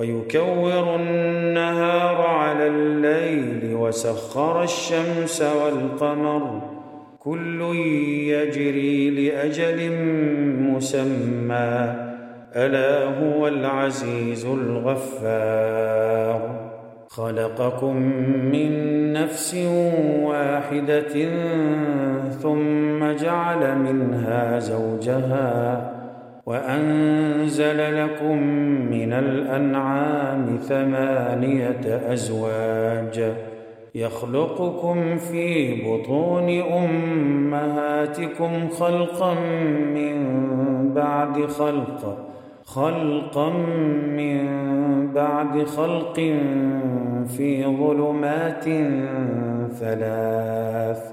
ويكور النهار على الليل وسخر الشمس والقمر. كل يجري لأجل مسمى. ألا هو العزيز الغفار. خلقكم من نفس واحدة ثم جعل منها زوجها. وأنزل لكم من الأنعام ثمانية أزواج يخلقكم في بطون أمهاتكم خلقا من بعد خلق خلقا من بعد خلق في ظلمات ثلاث.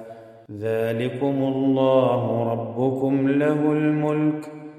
ذلكم الله ربكم له الملك.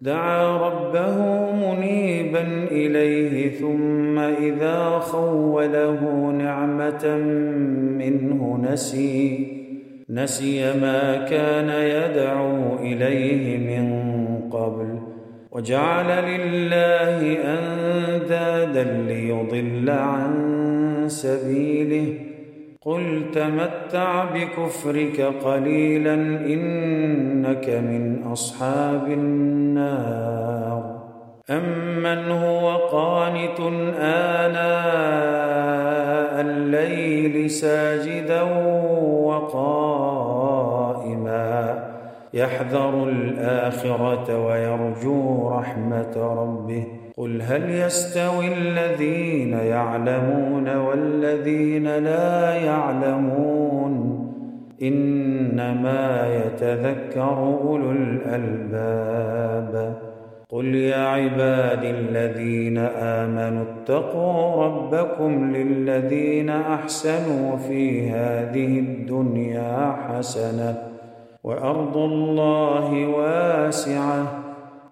دعا ربه منيبا إليه ثم إذا خوله نعمة منه نسي نسي ما كان يدعو إليه من قبل. وجعل لله أندادا ليضل عن سبيله. قل تمتع بكفرك قليلا إنك من أصحاب النار. امن هو قانت آناء الليل ساجدا وقائما؟ يحذر الآخرة ويرجو رحمة ربه. قل هل يستوي الذين يعلمون والذين لا يعلمون انما يتذكر اولو الالباب قل يا عبادي الذين امنوا اتقوا ربكم للذين احسنوا في هذه الدنيا حسنه وارض الله واسعه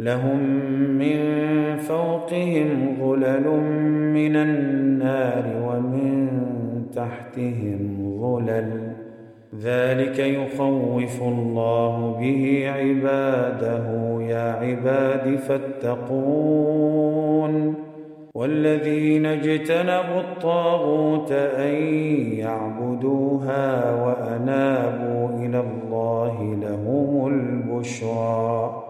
لهم من فوقهم ظلل من النار ومن تحتهم ظلل. ذلك يخوف الله به عباده. يا عباد فاتقون. والذين اجتنبوا الطاغوت أن يعبدوها وأنابوا إلى الله لهم البشرى.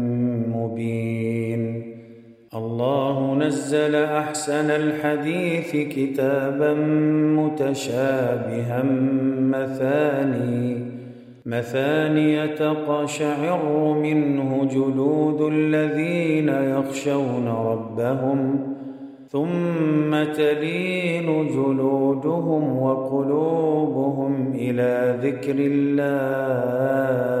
مبين. الله نزل أحسن الحديث كتابا متشابها مثاني مثانية تقشعر منه جلود الذين يخشون ربهم ثم تلين جلودهم وقلوبهم إلى ذكر الله.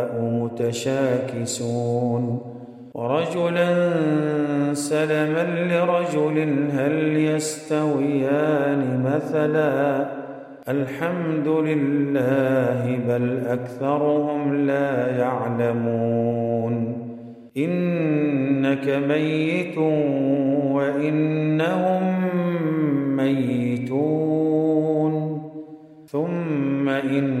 متشاكسون ورجلا سلما لرجل هل يستويان مثلا؟ الحمد لله بل أكثرهم لا يعلمون. إنك ميت وإنهم ميتون. ثم انكم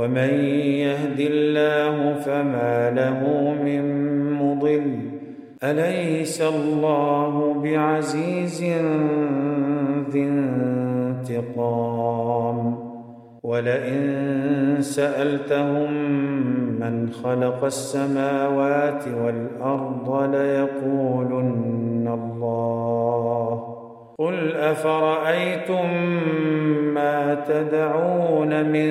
ومن يهد الله فما له من مضل. أليس الله بعزيز ذي انتقام؟ ولئن سألتهم من خلق السماوات والأرض ليقولن الله. قل أفرأيتم ما تدعون من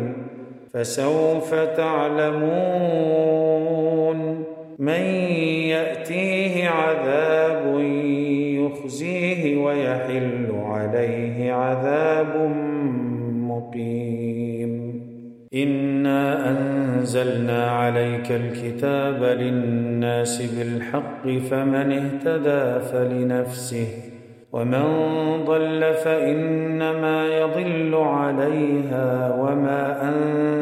فسوف تعلمون من يأتيه عذاب يخزيه ويحل عليه عذاب مقيم. إنا أنزلنا عليك الكتاب للناس بالحق فمن اهتدى فلنفسه ومن ضل فإنما يضل عليها وما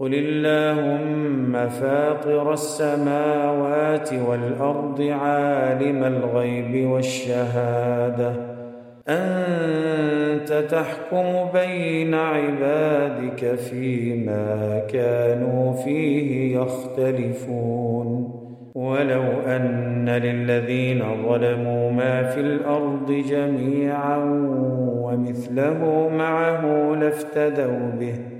قل اللهم فاطر السماوات والارض عالم الغيب والشهاده انت تحكم بين عبادك فيما كانوا فيه يختلفون ولو ان للذين ظلموا ما في الأرض جميعا ومثله معه لافتدوا به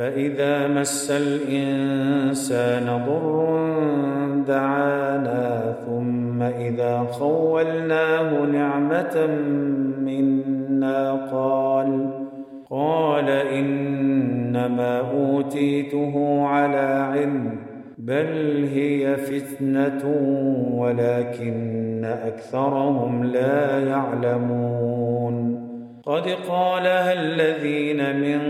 فإذا مس الإنسان ضر دعانا ثم إذا خولناه نعمة منا قال قال إنما أوتيته على علم بل هي فتنة ولكن أكثرهم لا يعلمون. قد قالها الذين من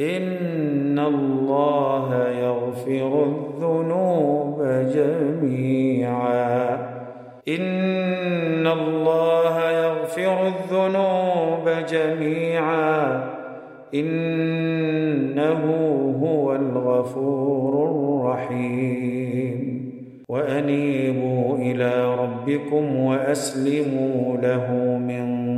ان الله يغفر الذنوب جميعا. ان الله يغفر الذنوب جميعا. انه هو الغفور الرحيم. وانيبوا إلى ربكم واسلموا له من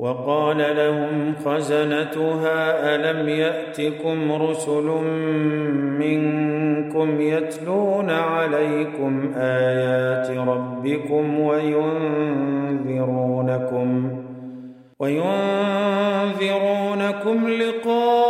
وقال لهم خزنتها ألم يأتكم رسل منكم يتلون عليكم آيات ربكم وينذرونكم وينذرونكم لقاء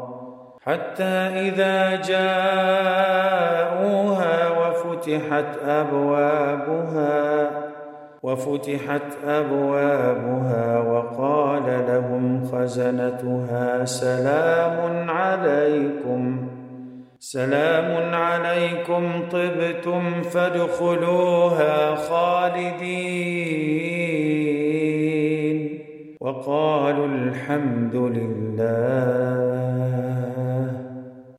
حتى إذا جاءوها وفتحت أبوابها وفتحت أبوابها وقال لهم خزنتها سلام عليكم سلام عليكم طبتم فادخلوها خالدين. وقالوا الحمد لله.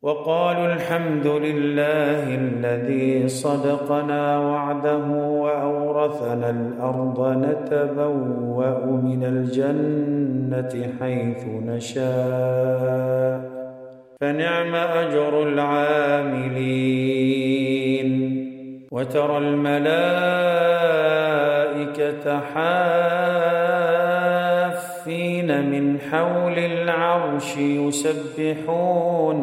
وقالوا الحمد لله الذي صدقنا وعده وأورثنا الأرض نتبوأ من الجنة حيث نشاء. فنعم أجر العاملين. وترى الملائكة حافين من حول العرش يسبحون.